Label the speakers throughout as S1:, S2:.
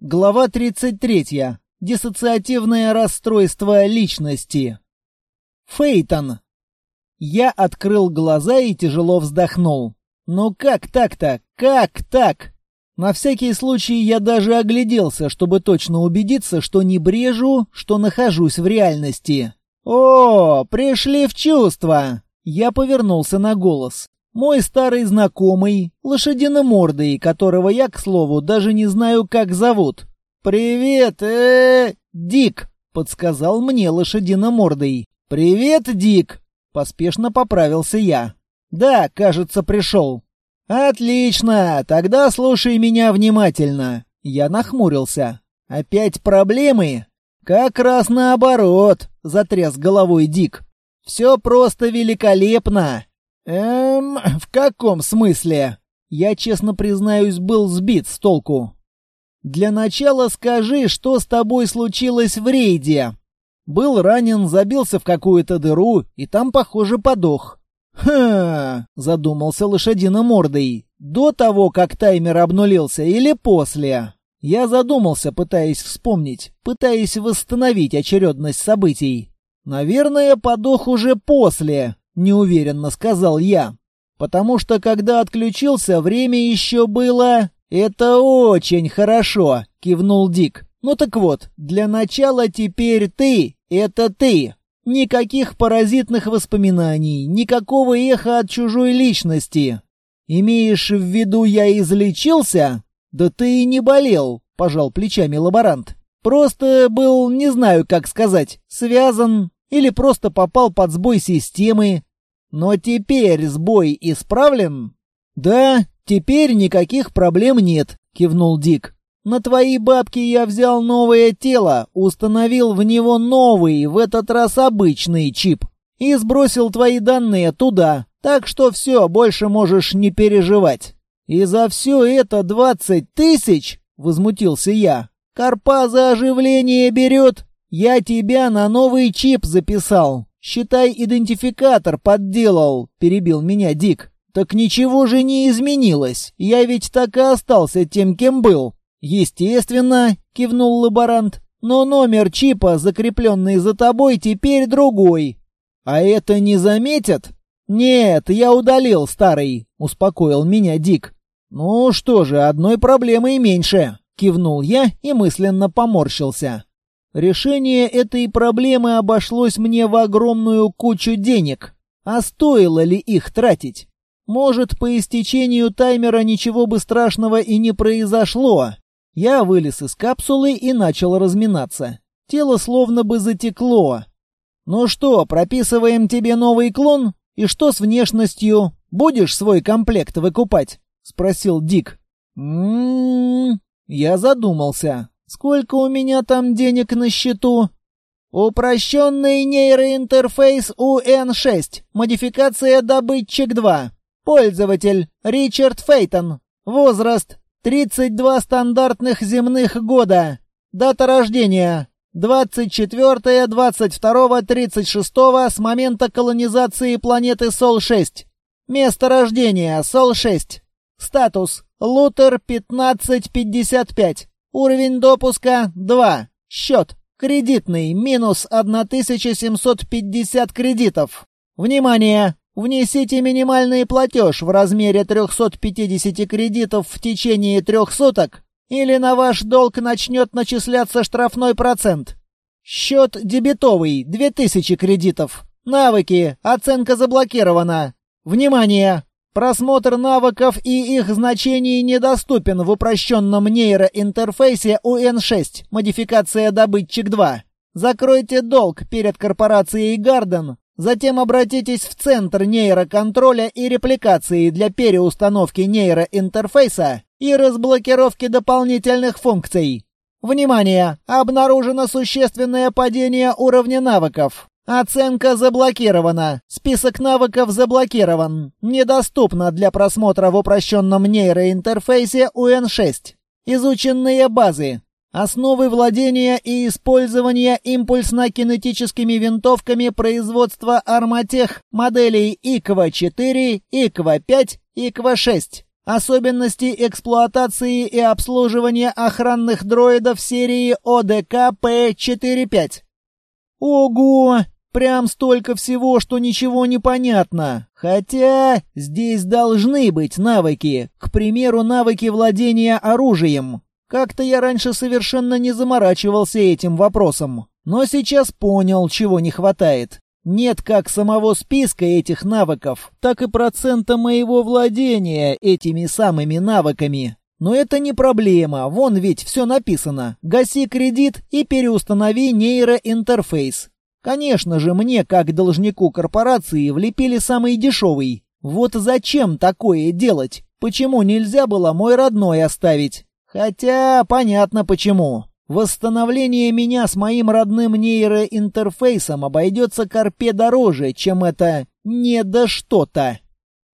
S1: Глава 33. Диссоциативное расстройство личности. Фейтон. Я открыл глаза и тяжело вздохнул. Ну как так-то? Как так? На всякий случай я даже огляделся, чтобы точно убедиться, что не брежу, что нахожусь в реальности. О, пришли в чувство. Я повернулся на голос. Мой старый знакомый, лошадиномордый, которого я, к слову, даже не знаю, как зовут. «Привет, э, Дик!» — подсказал мне лошадиномордый. «Привет, Дик!» — поспешно поправился я. «Да, кажется, пришел». «Отлично! Тогда слушай меня внимательно». Я нахмурился. «Опять проблемы?» «Как раз наоборот», — затряс головой Дик. «Все просто великолепно. «Эм, в каком смысле?» Я, честно признаюсь, был сбит с толку. «Для начала скажи, что с тобой случилось в рейде?» «Был ранен, забился в какую-то дыру, и там, похоже, подох». «Ха!» — задумался лошадино-мордой. «До того, как таймер обнулился, или после?» Я задумался, пытаясь вспомнить, пытаясь восстановить очередность событий. «Наверное, подох уже после», неуверенно сказал я. Потому что когда отключился, время еще было... Это очень хорошо, кивнул Дик. Ну так вот, для начала теперь ты, это ты. Никаких паразитных воспоминаний, никакого эха от чужой личности. Имеешь в виду, я излечился? Да ты и не болел, пожал плечами лаборант. Просто был, не знаю, как сказать, связан или просто попал под сбой системы, но теперь сбой исправлен? Да, теперь никаких проблем нет, кивнул Дик. На твои бабки я взял новое тело, установил в него новый, в этот раз обычный чип. И сбросил твои данные туда, так что все, больше можешь не переживать. И за все это двадцать тысяч? Возмутился я. Карпа за оживление берет. Я тебя на новый чип записал. «Считай, идентификатор подделал», — перебил меня Дик. «Так ничего же не изменилось. Я ведь так и остался тем, кем был». «Естественно», — кивнул лаборант. «Но номер чипа, закрепленный за тобой, теперь другой». «А это не заметят?» «Нет, я удалил старый», — успокоил меня Дик. «Ну что же, одной проблемой меньше», — кивнул я и мысленно поморщился. Решение этой проблемы обошлось мне в огромную кучу денег. А стоило ли их тратить? Может, по истечению таймера ничего бы страшного и не произошло. Я вылез из капсулы и начал разминаться. Тело словно бы затекло. «Ну что, прописываем тебе новый клон? И что с внешностью? Будешь свой комплект выкупать?» — спросил Дик. «М-м-м...» Я задумался. Сколько у меня там денег на счету? Упрощенный нейроинтерфейс УН-6. Модификация добытчик 2. Пользователь Ричард Фейтон. Возраст 32 стандартных земных года. Дата рождения 24, 22, 36 с момента колонизации планеты Сол-6. Место рождения Сол-6. Статус Лутер 1555. Уровень допуска 2. Счет. Кредитный. Минус 1750 кредитов. Внимание! Внесите минимальный платеж в размере 350 кредитов в течение трех суток, или на ваш долг начнет начисляться штрафной процент. Счет дебетовый. 2000 кредитов. Навыки. Оценка заблокирована. Внимание! Просмотр навыков и их значений недоступен в упрощенном нейроинтерфейсе UN6, модификация добытчик 2. Закройте долг перед корпорацией Гарден, затем обратитесь в Центр нейроконтроля и репликации для переустановки нейроинтерфейса и разблокировки дополнительных функций. Внимание! Обнаружено существенное падение уровня навыков. Оценка заблокирована. Список навыков заблокирован. Недоступно для просмотра в упрощенном нейроинтерфейсе UN6. Изученные базы. Основы владения и использования импульсно-кинетическими винтовками производства Арматех моделей ИКВА-4, ИКВА-5, ИКВА-6. Особенности эксплуатации и обслуживания охранных дроидов серии ОДК П-45. Ого! Прям столько всего, что ничего не понятно. Хотя здесь должны быть навыки. К примеру, навыки владения оружием. Как-то я раньше совершенно не заморачивался этим вопросом. Но сейчас понял, чего не хватает. Нет как самого списка этих навыков, так и процента моего владения этими самыми навыками. Но это не проблема, вон ведь все написано. Гаси кредит и переустанови нейроинтерфейс. Конечно же, мне, как должнику корпорации, влепили самый дешевый. Вот зачем такое делать? Почему нельзя было мой родной оставить? Хотя понятно почему. Восстановление меня с моим родным нейроинтерфейсом обойдется Карпе дороже, чем это «не да что-то».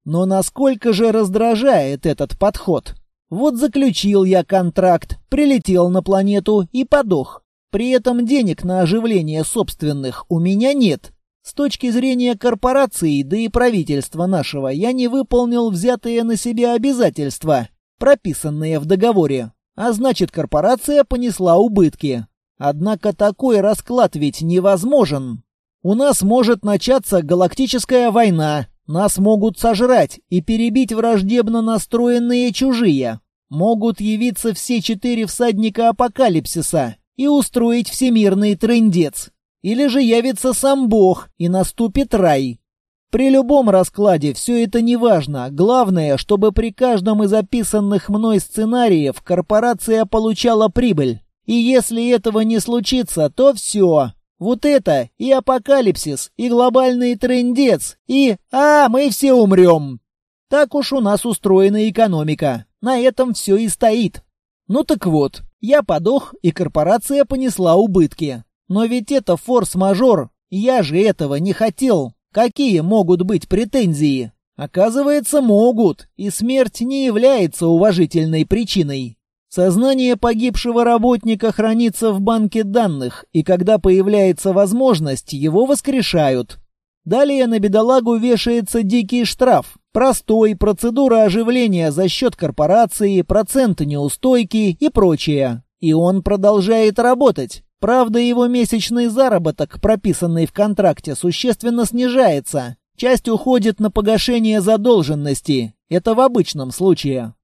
S1: Но насколько же раздражает этот подход? Вот заключил я контракт, прилетел на планету и подох. При этом денег на оживление собственных у меня нет. С точки зрения корпорации, да и правительства нашего, я не выполнил взятые на себя обязательства, прописанные в договоре. А значит, корпорация понесла убытки. Однако такой расклад ведь невозможен. У нас может начаться галактическая война, нас могут сожрать и перебить враждебно настроенные чужие. Могут явиться все четыре всадника апокалипсиса и устроить всемирный трындец. Или же явится сам Бог и наступит рай. При любом раскладе все это не важно. Главное, чтобы при каждом из описанных мной сценариев корпорация получала прибыль. И если этого не случится, то все. Вот это и апокалипсис, и глобальный трендец, и «А, мы все умрем». Так уж у нас устроена экономика. На этом все и стоит. Ну так вот, я подох, и корпорация понесла убытки. Но ведь это форс-мажор. Я же этого не хотел. Какие могут быть претензии? Оказывается, могут, и смерть не является уважительной причиной. Сознание погибшего работника хранится в банке данных, и когда появляется возможность, его воскрешают. Далее на бедолагу вешается дикий штраф. Простой, процедура оживления за счет корпорации, процент неустойки и прочее. И он продолжает работать. Правда, его месячный заработок, прописанный в контракте, существенно снижается. Часть уходит на погашение задолженности. Это в обычном случае.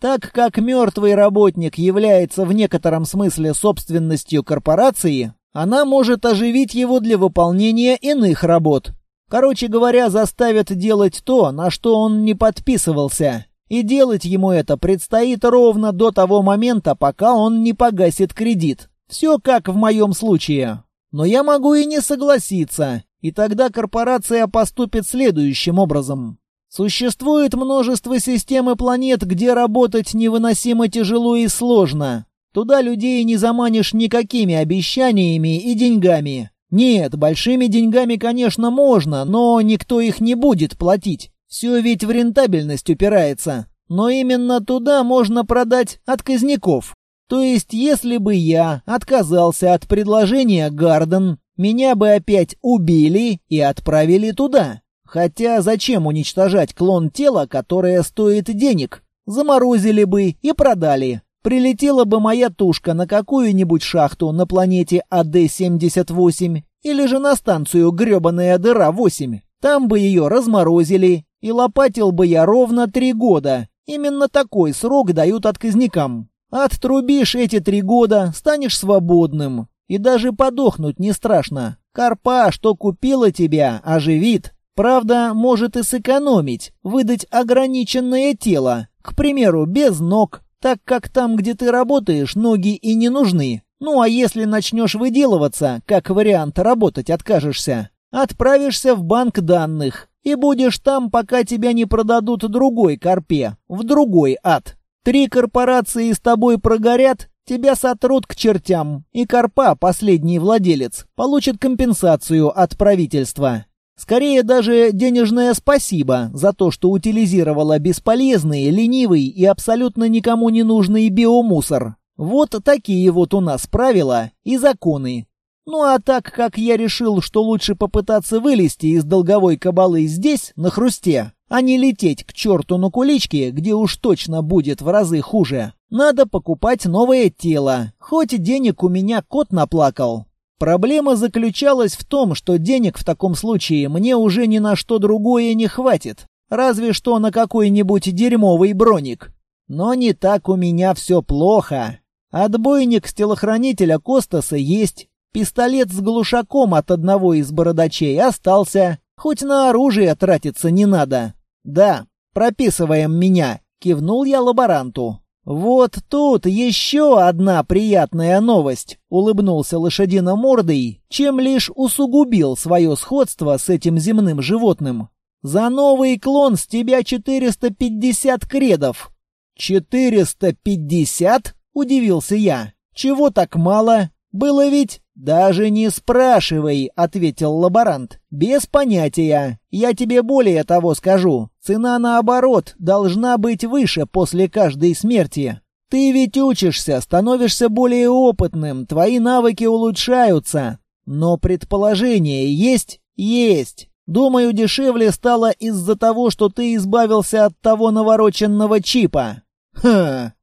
S1: Так как мертвый работник является в некотором смысле собственностью корпорации, она может оживить его для выполнения иных работ. Короче говоря, заставят делать то, на что он не подписывался. И делать ему это предстоит ровно до того момента, пока он не погасит кредит. Все как в моем случае. Но я могу и не согласиться, и тогда корпорация поступит следующим образом. Существует множество систем и планет, где работать невыносимо тяжело и сложно. Туда людей не заманишь никакими обещаниями и деньгами. Нет, большими деньгами, конечно, можно, но никто их не будет платить. Все ведь в рентабельность упирается. Но именно туда можно продать отказников. То есть, если бы я отказался от предложения Гарден, меня бы опять убили и отправили туда. Хотя зачем уничтожать клон тела, которое стоит денег? Заморозили бы и продали. Прилетела бы моя тушка на какую-нибудь шахту на планете АД-78 или же на станцию грёбаная дыра-8. Там бы ее разморозили, и лопатил бы я ровно три года. Именно такой срок дают отказникам. Оттрубишь эти три года, станешь свободным. И даже подохнуть не страшно. Карпа, что купила тебя, оживит. Правда, может и сэкономить, выдать ограниченное тело. К примеру, без ног, так как там, где ты работаешь, ноги и не нужны. Ну а если начнешь выделываться, как вариант работать откажешься, отправишься в банк данных и будешь там, пока тебя не продадут другой карпе, в другой ад. Три корпорации с тобой прогорят, тебя сотрут к чертям, и Карпа, последний владелец, получит компенсацию от правительства. Скорее даже денежное спасибо за то, что утилизировала бесполезный, ленивый и абсолютно никому не нужный биомусор. Вот такие вот у нас правила и законы. Ну а так как я решил, что лучше попытаться вылезти из долговой кабалы здесь, на хрусте, А не лететь к черту на куличке, где уж точно будет в разы хуже. Надо покупать новое тело, хоть денег у меня кот наплакал. Проблема заключалась в том, что денег в таком случае мне уже ни на что другое не хватит. Разве что на какой-нибудь дерьмовый броник. Но не так у меня все плохо. Отбойник с телохранителя Костаса есть. Пистолет с глушаком от одного из бородачей остался. Хоть на оружие тратиться не надо. Да, прописываем меня. Кивнул я лаборанту. «Вот тут еще одна приятная новость», — улыбнулся лошадино-мордой, чем лишь усугубил свое сходство с этим земным животным. «За новый клон с тебя 450 кредов». «450?» — удивился я. «Чего так мало? Было ведь...» «Даже не спрашивай», — ответил лаборант. «Без понятия. Я тебе более того скажу. Цена, наоборот, должна быть выше после каждой смерти. Ты ведь учишься, становишься более опытным, твои навыки улучшаются. Но предположение есть? Есть. Думаю, дешевле стало из-за того, что ты избавился от того навороченного чипа. Ха.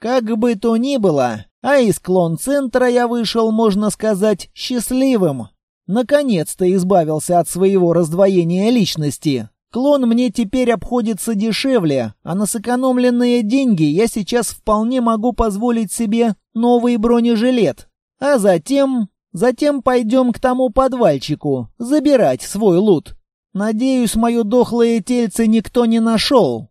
S1: Как бы то ни было, а из клон-центра я вышел, можно сказать, счастливым. Наконец-то избавился от своего раздвоения личности. Клон мне теперь обходится дешевле, а на сэкономленные деньги я сейчас вполне могу позволить себе новый бронежилет. А затем... Затем пойдем к тому подвальчику, забирать свой лут. Надеюсь, мое дохлое тельце никто не нашел.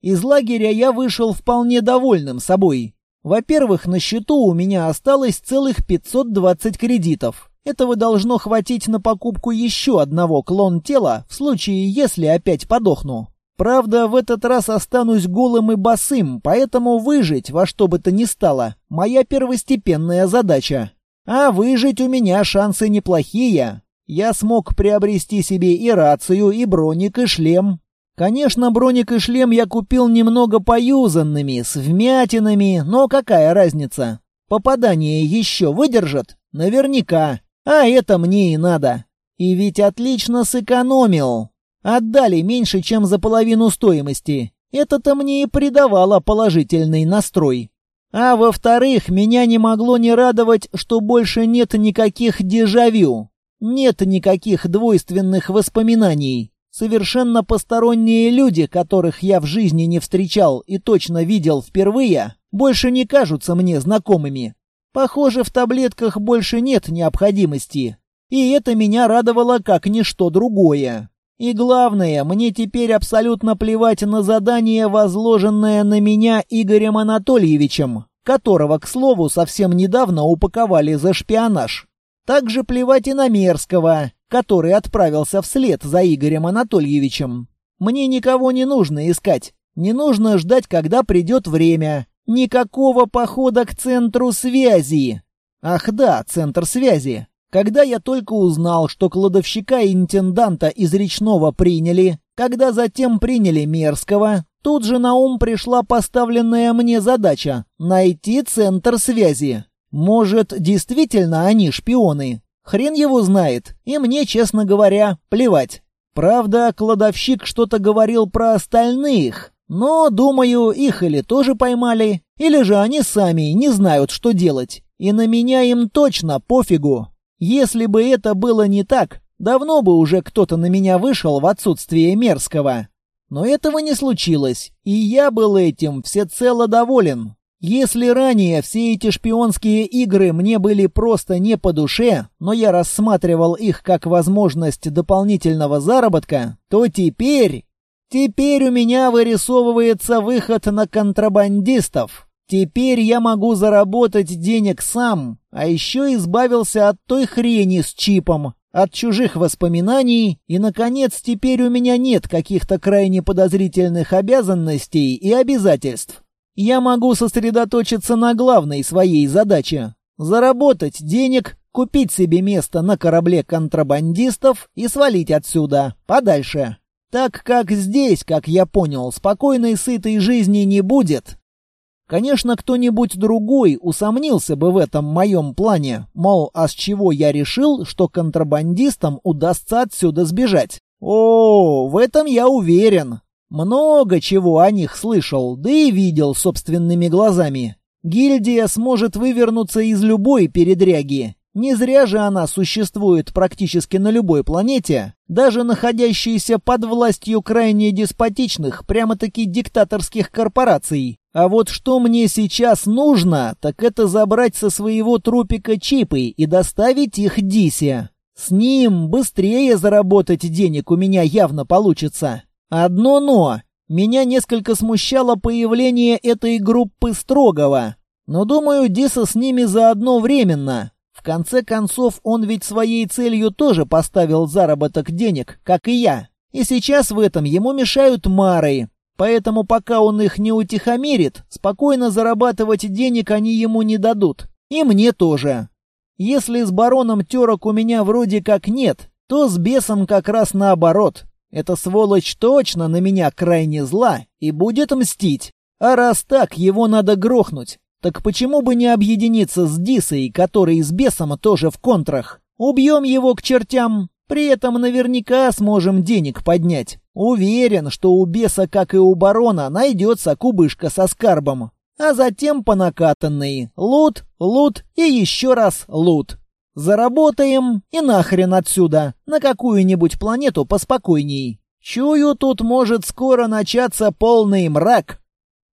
S1: Из лагеря я вышел вполне довольным собой. Во-первых, на счету у меня осталось целых 520 кредитов. Этого должно хватить на покупку еще одного клон тела в случае, если опять подохну. Правда, в этот раз останусь голым и босым, поэтому выжить во что бы то ни стало — моя первостепенная задача. А выжить у меня шансы неплохие. Я смог приобрести себе и рацию, и броник, и шлем. Конечно, броник и шлем я купил немного поюзанными, с вмятинами, но какая разница? Попадание еще выдержат? Наверняка. А это мне и надо. И ведь отлично сэкономил. Отдали меньше, чем за половину стоимости. Это-то мне и придавало положительный настрой. А во-вторых, меня не могло не радовать, что больше нет никаких дежавю. Нет никаких двойственных воспоминаний. Совершенно посторонние люди, которых я в жизни не встречал и точно видел впервые, больше не кажутся мне знакомыми. Похоже, в таблетках больше нет необходимости. И это меня радовало как ничто другое. И главное, мне теперь абсолютно плевать на задание, возложенное на меня Игорем Анатольевичем, которого, к слову, совсем недавно упаковали за шпионаж. Также плевать и на Мерзкого, который отправился вслед за Игорем Анатольевичем. Мне никого не нужно искать. Не нужно ждать, когда придет время. Никакого похода к центру связи. Ах да, центр связи. Когда я только узнал, что кладовщика и интенданта из речного приняли, когда затем приняли Мерзкого, тут же на ум пришла поставленная мне задача — найти центр связи. Может, действительно они шпионы? Хрен его знает, и мне, честно говоря, плевать. Правда, кладовщик что-то говорил про остальных, но, думаю, их или тоже поймали, или же они сами не знают, что делать. И на меня им точно пофигу. Если бы это было не так, давно бы уже кто-то на меня вышел в отсутствие мерзкого. Но этого не случилось, и я был этим всецело доволен. Если ранее все эти шпионские игры мне были просто не по душе, но я рассматривал их как возможность дополнительного заработка, то теперь... Теперь у меня вырисовывается выход на контрабандистов. Теперь я могу заработать денег сам, а еще избавился от той хрени с чипом, от чужих воспоминаний, и, наконец, теперь у меня нет каких-то крайне подозрительных обязанностей и обязательств я могу сосредоточиться на главной своей задаче — заработать денег, купить себе место на корабле контрабандистов и свалить отсюда, подальше. Так как здесь, как я понял, спокойной сытой жизни не будет. Конечно, кто-нибудь другой усомнился бы в этом моем плане, мол, а с чего я решил, что контрабандистам удастся отсюда сбежать. О, в этом я уверен. Много чего о них слышал, да и видел собственными глазами. Гильдия сможет вывернуться из любой передряги. Не зря же она существует практически на любой планете, даже находящейся под властью крайне деспотичных, прямо-таки диктаторских корпораций. А вот что мне сейчас нужно, так это забрать со своего трупика чипы и доставить их Дисе. С ним быстрее заработать денег у меня явно получится. Одно «но». Меня несколько смущало появление этой группы Строгова. Но, думаю, Диса с ними заодно временно. В конце концов, он ведь своей целью тоже поставил заработок денег, как и я. И сейчас в этом ему мешают Мары. Поэтому пока он их не утихомирит, спокойно зарабатывать денег они ему не дадут. И мне тоже. Если с бароном терок у меня вроде как нет, то с бесом как раз наоборот. Эта сволочь точно на меня крайне зла и будет мстить. А раз так, его надо грохнуть. Так почему бы не объединиться с Дисой, который с бесом тоже в контрах? Убьем его к чертям, при этом наверняка сможем денег поднять. Уверен, что у беса, как и у барона, найдется кубышка со скарбом. А затем по накатанной. Лут, лут и еще раз лут. Заработаем и нахрен отсюда, на какую-нибудь планету поспокойней. Чую, тут может скоро начаться полный мрак.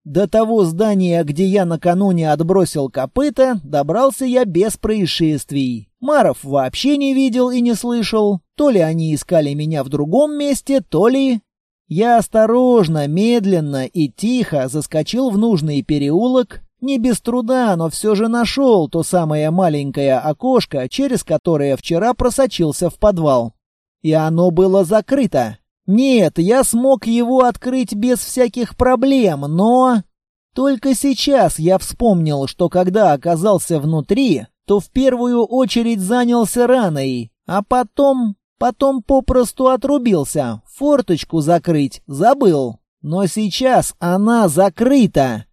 S1: До того здания, где я накануне отбросил копыта, добрался я без происшествий. Маров вообще не видел и не слышал. То ли они искали меня в другом месте, то ли... Я осторожно, медленно и тихо заскочил в нужный переулок, не без труда, но все же нашел то самое маленькое окошко, через которое вчера просочился в подвал. И оно было закрыто. Нет, я смог его открыть без всяких проблем, но... Только сейчас я вспомнил, что когда оказался внутри, то в первую очередь занялся раной, а потом... Потом попросту отрубился, форточку закрыть забыл. Но сейчас она закрыта.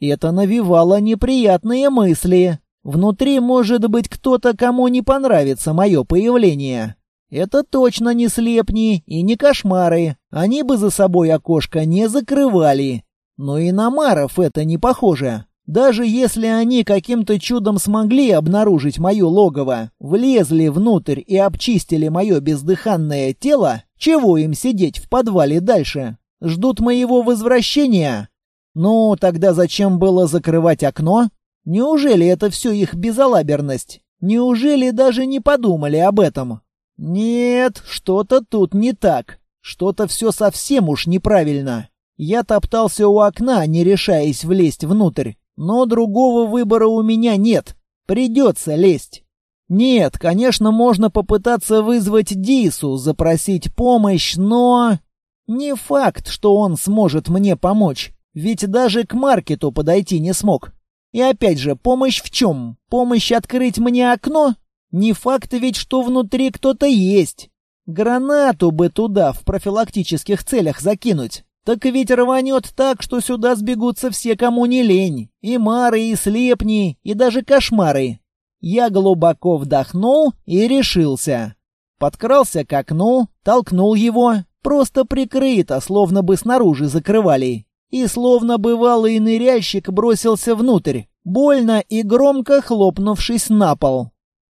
S1: Это навевало неприятные мысли. Внутри может быть кто-то, кому не понравится мое появление. Это точно не слепни и не кошмары. Они бы за собой окошко не закрывали. Но и на маров это не похоже. Даже если они каким-то чудом смогли обнаружить мое логово, влезли внутрь и обчистили мое бездыханное тело, чего им сидеть в подвале дальше? Ждут моего возвращения? Ну, тогда зачем было закрывать окно? Неужели это все их безалаберность? Неужели даже не подумали об этом? Нет, что-то тут не так. Что-то все совсем уж неправильно. Я топтался у окна, не решаясь влезть внутрь. Но другого выбора у меня нет. Придется лезть. Нет, конечно, можно попытаться вызвать Дису, запросить помощь, но... Не факт, что он сможет мне помочь. Ведь даже к маркету подойти не смог. И опять же, помощь в чем? Помощь открыть мне окно? Не факт ведь, что внутри кто-то есть. Гранату бы туда в профилактических целях закинуть. Так ведь рванет так, что сюда сбегутся все, кому не лень. И мары, и слепни, и даже кошмары. Я глубоко вдохнул и решился. Подкрался к окну, толкнул его. Просто прикрыто, словно бы снаружи закрывали и, словно бывалый ныряльщик, бросился внутрь, больно и громко хлопнувшись на пол.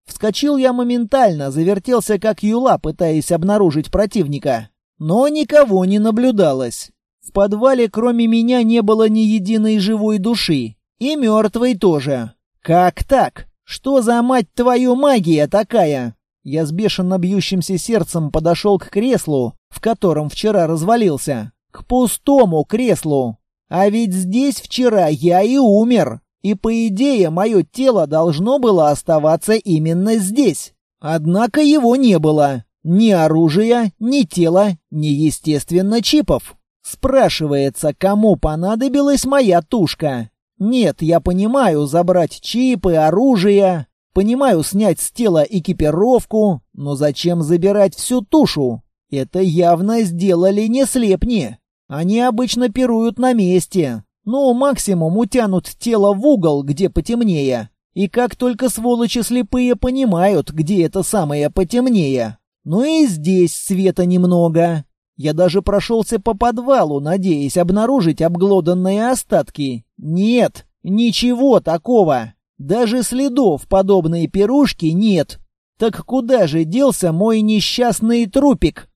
S1: Вскочил я моментально, завертелся как юла, пытаясь обнаружить противника. Но никого не наблюдалось. В подвале кроме меня не было ни единой живой души. И мертвой тоже. Как так? Что за мать твою магия такая? Я с бешено бьющимся сердцем подошел к креслу, в котором вчера развалился. К пустому креслу. А ведь здесь вчера я и умер. И по идее мое тело должно было оставаться именно здесь. Однако его не было. Ни оружия, ни тела, ни, естественно, чипов. Спрашивается, кому понадобилась моя тушка? Нет, я понимаю забрать чипы, оружие, понимаю снять с тела экипировку, но зачем забирать всю тушу? Это явно сделали не слепни. Они обычно пируют на месте. Ну, максимум утянут тело в угол, где потемнее. И как только сволочи слепые понимают, где это самое потемнее. Ну и здесь света немного. Я даже прошелся по подвалу, надеясь обнаружить обглоданные остатки. Нет, ничего такого. Даже следов подобной пирушки нет. Так куда же делся мой несчастный трупик?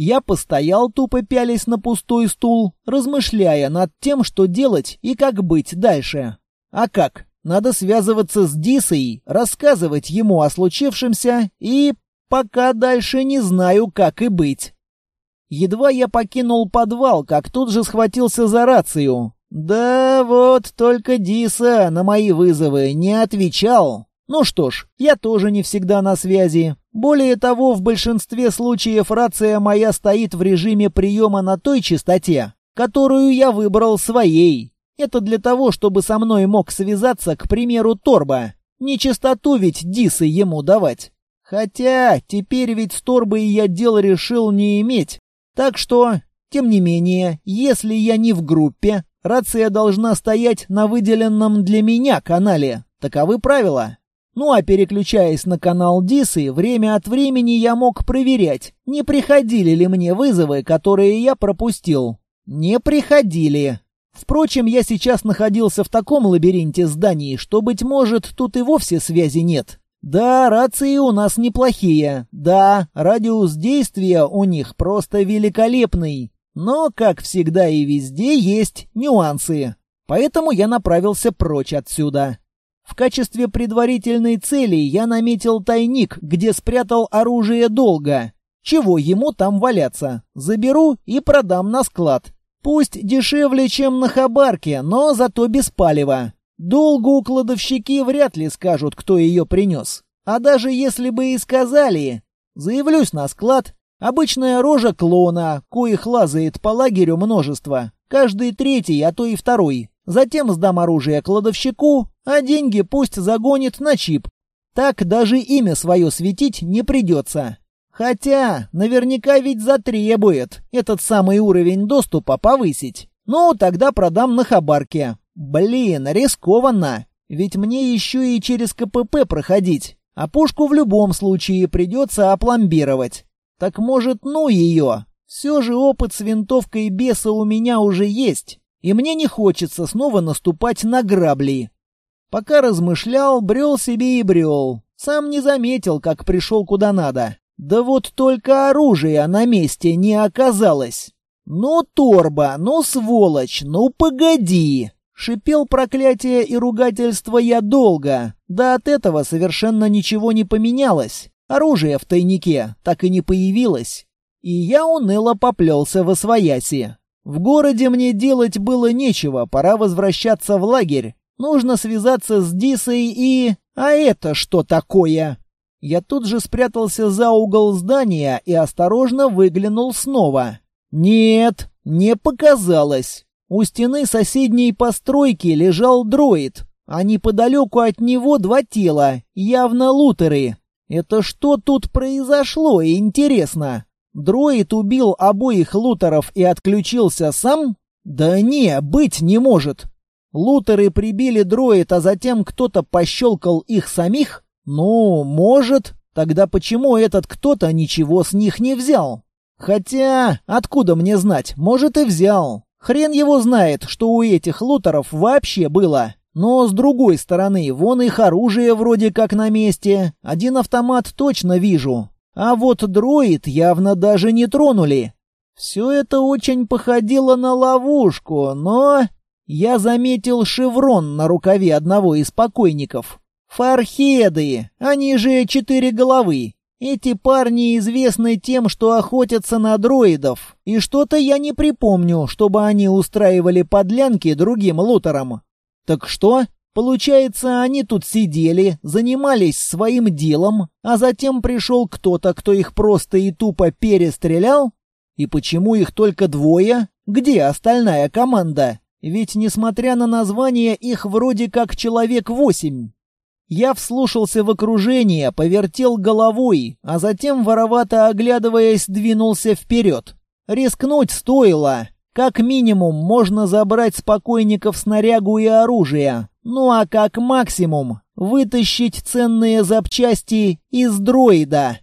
S1: Я постоял, тупо пялись на пустой стул, размышляя над тем, что делать и как быть дальше. А как? Надо связываться с Дисой, рассказывать ему о случившемся и... Пока дальше не знаю, как и быть. Едва я покинул подвал, как тут же схватился за рацию. Да вот только Диса на мои вызовы не отвечал. Ну что ж, я тоже не всегда на связи. Более того, в большинстве случаев рация моя стоит в режиме приема на той частоте, которую я выбрал своей. Это для того, чтобы со мной мог связаться, к примеру, Торба. Не частоту ведь Дисы ему давать. Хотя, теперь ведь с Торбой я дел решил не иметь. Так что, тем не менее, если я не в группе, рация должна стоять на выделенном для меня канале. Таковы правила. Ну а переключаясь на канал Дисы, время от времени я мог проверять, не приходили ли мне вызовы, которые я пропустил. Не приходили. Впрочем, я сейчас находился в таком лабиринте зданий, что, быть может, тут и вовсе связи нет. Да, рации у нас неплохие. Да, радиус действия у них просто великолепный. Но, как всегда и везде, есть нюансы. Поэтому я направился прочь отсюда. В качестве предварительной цели я наметил тайник, где спрятал оружие долго. Чего ему там валяться? Заберу и продам на склад. Пусть дешевле, чем на хабарке, но зато без палева. Долгу кладовщики вряд ли скажут, кто ее принес. А даже если бы и сказали, заявлюсь на склад, обычная рожа клона, коих лазает по лагерю множество, каждый третий, а то и второй. Затем сдам оружие кладовщику, а деньги пусть загонит на чип. Так даже имя свое светить не придется. Хотя, наверняка ведь затребует этот самый уровень доступа повысить. Ну, тогда продам на хабарке. Блин, рискованно. Ведь мне еще и через КПП проходить. А пушку в любом случае придется опломбировать. Так может, ну ее. Все же опыт с винтовкой беса у меня уже есть и мне не хочется снова наступать на грабли. Пока размышлял, брел себе и брел. Сам не заметил, как пришел куда надо. Да вот только оружия на месте не оказалось. «Ну, торба, ну, сволочь, ну, погоди!» Шипел проклятие и ругательство я долго. Да от этого совершенно ничего не поменялось. Оружие в тайнике так и не появилось. И я уныло поплелся во свояси. В городе мне делать было нечего, пора возвращаться в лагерь. Нужно связаться с Дисой и... А это что такое? Я тут же спрятался за угол здания и осторожно выглянул снова. Нет, не показалось. У стены соседней постройки лежал дроид, а неподалеку от него два тела, явно лутеры. Это что тут произошло, интересно? Дроид убил обоих лутеров и отключился сам? Да не, быть не может. Лутеры прибили дроид, а затем кто-то пощелкал их самих? Ну, может. Тогда почему этот кто-то ничего с них не взял? Хотя, откуда мне знать, может и взял. Хрен его знает, что у этих лутеров вообще было. Но с другой стороны, вон их оружие вроде как на месте. Один автомат точно вижу. А вот дроид явно даже не тронули. Все это очень походило на ловушку, но... Я заметил шеврон на рукаве одного из покойников. Фархеды, они же четыре головы. Эти парни известны тем, что охотятся на дроидов, и что-то я не припомню, чтобы они устраивали подлянки другим лутерам. Так что? Получается, они тут сидели, занимались своим делом, а затем пришел кто-то, кто их просто и тупо перестрелял? И почему их только двое? Где остальная команда? Ведь, несмотря на название, их вроде как человек восемь. Я вслушался в окружение, повертел головой, а затем, воровато оглядываясь, двинулся вперед. Рискнуть стоило. Как минимум, можно забрать с покойников снарягу и оружие. Ну а как максимум вытащить ценные запчасти из дроида.